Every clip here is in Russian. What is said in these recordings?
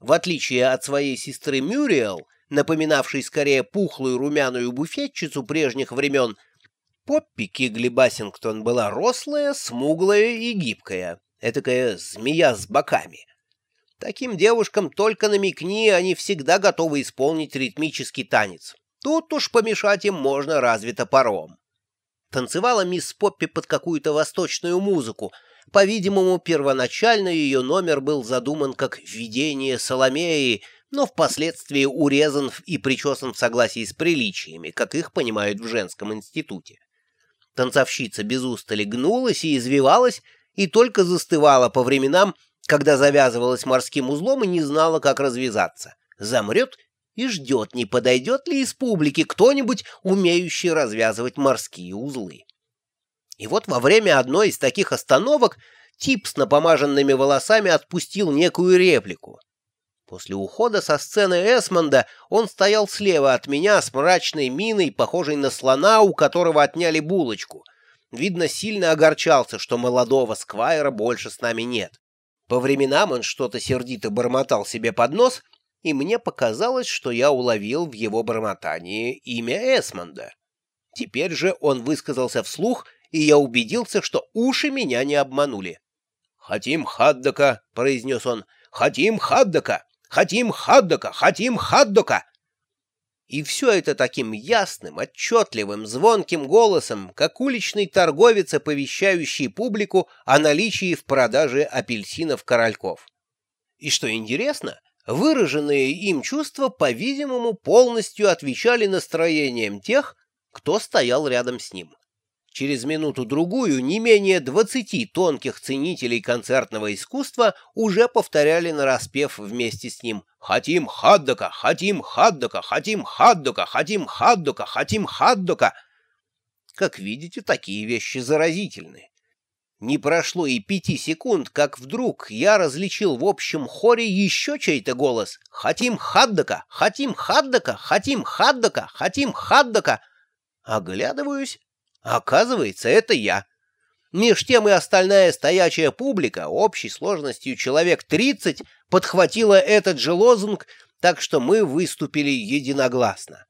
В отличие от своей сестры Мюриэл, напоминавшей скорее пухлую румяную буфетчицу прежних времен, Поппи Кигли Бассингтон была рослая, смуглая и гибкая, этакая змея с боками. Таким девушкам только намекни, они всегда готовы исполнить ритмический танец. Тут уж помешать им можно разве топором. Танцевала мисс Поппи под какую-то восточную музыку. По-видимому, первоначально ее номер был задуман как «Видение Соломеи», но впоследствии урезан и причесан в согласии с приличиями, как их понимают в женском институте. Танцовщица без устали гнулась и извивалась, и только застывала по временам, когда завязывалась морским узлом и не знала, как развязаться. Замрет и ждет, не подойдет ли из публики кто-нибудь, умеющий развязывать морские узлы. И вот во время одной из таких остановок тип с напомаженными волосами отпустил некую реплику. После ухода со сцены Эсмонда он стоял слева от меня с мрачной миной, похожей на слона, у которого отняли булочку. Видно, сильно огорчался, что молодого сквайра больше с нами нет. По временам он что-то сердито бормотал себе под нос, и мне показалось, что я уловил в его бормотании имя Эсмонда. Теперь же он высказался вслух, и я убедился, что уши меня не обманули. «Хотим Хаддока», — произнес он, — «хотим Хаддока, хотим Хаддока, хотим Хаддока». И все это таким ясным, отчетливым, звонким голосом, как уличный торговец, оповещающий публику о наличии в продаже апельсинов-корольков. И что интересно, выраженные им чувства, по-видимому, полностью отвечали настроениям тех, кто стоял рядом с ним. Через минуту-другую не менее двадцати тонких ценителей концертного искусства уже повторяли нараспев вместе с ним «Хотим хаддока! Хотим хаддока! Хотим хаддока! Хотим хаддока! Хотим хаддока!» Как видите, такие вещи заразительны. Не прошло и пяти секунд, как вдруг я различил в общем хоре еще чей-то голос. «Хотим Хаддака! Хотим Хаддака! Хотим Хаддака! Хотим Хаддака!» Оглядываюсь. Оказывается, это я. Меж тем и остальная стоячая публика, общей сложностью человек тридцать, подхватила этот же лозунг, так что мы выступили единогласно.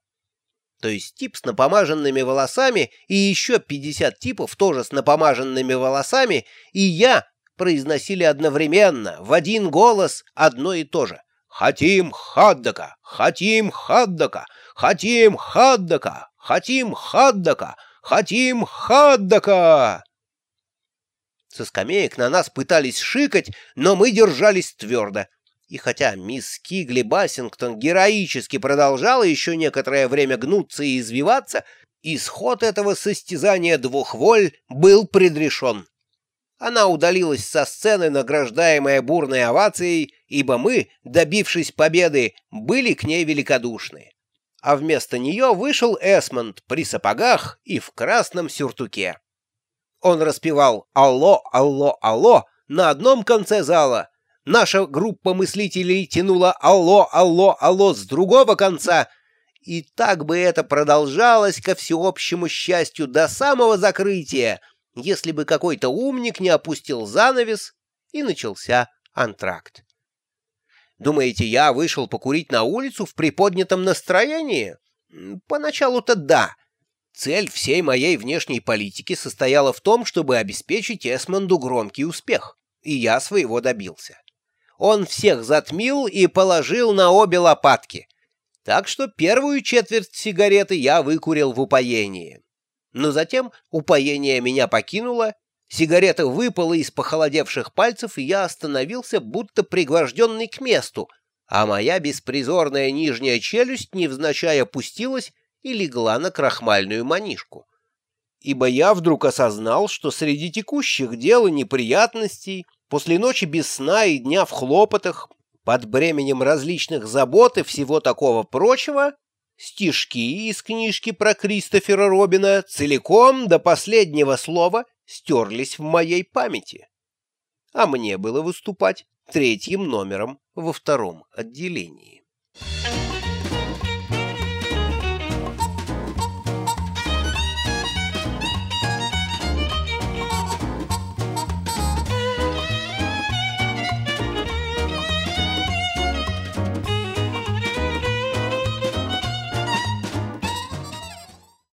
То есть тип с напомаженными волосами и еще 50 типов тоже с напомаженными волосами и я произносили одновременно, в один голос, одно и то же. «Хотим Хаддака! Хотим Хаддака! Хотим Хаддака! Хотим Хаддака! Хотим Хаддака!» Со скамеек на нас пытались шикать, но мы держались твердо. И хотя мисс Кигли Бассингтон героически продолжала еще некоторое время гнуться и извиваться, исход этого состязания двух воль был предрешен. Она удалилась со сцены, награждаемая бурной овацией, ибо мы, добившись победы, были к ней великодушны. А вместо нее вышел Эсмонд при сапогах и в красном сюртуке. Он распевал «Алло, алло, алло» на одном конце зала, Наша группа мыслителей тянула «Алло, алло, алло» с другого конца, и так бы это продолжалось ко всеобщему счастью до самого закрытия, если бы какой-то умник не опустил занавес, и начался антракт. Думаете, я вышел покурить на улицу в приподнятом настроении? Поначалу-то да. Цель всей моей внешней политики состояла в том, чтобы обеспечить Эсмонду громкий успех, и я своего добился он всех затмил и положил на обе лопатки. Так что первую четверть сигареты я выкурил в упоении. Но затем упоение меня покинуло, сигарета выпала из похолодевших пальцев, и я остановился, будто пригвожденный к месту, а моя беспризорная нижняя челюсть невзначай опустилась и легла на крахмальную манишку. Ибо я вдруг осознал, что среди текущих дел и неприятностей После ночи без сна и дня в хлопотах, под бременем различных забот и всего такого прочего, стишки из книжки про Кристофера Робина целиком до последнего слова стерлись в моей памяти. А мне было выступать третьим номером во втором отделении. Thank.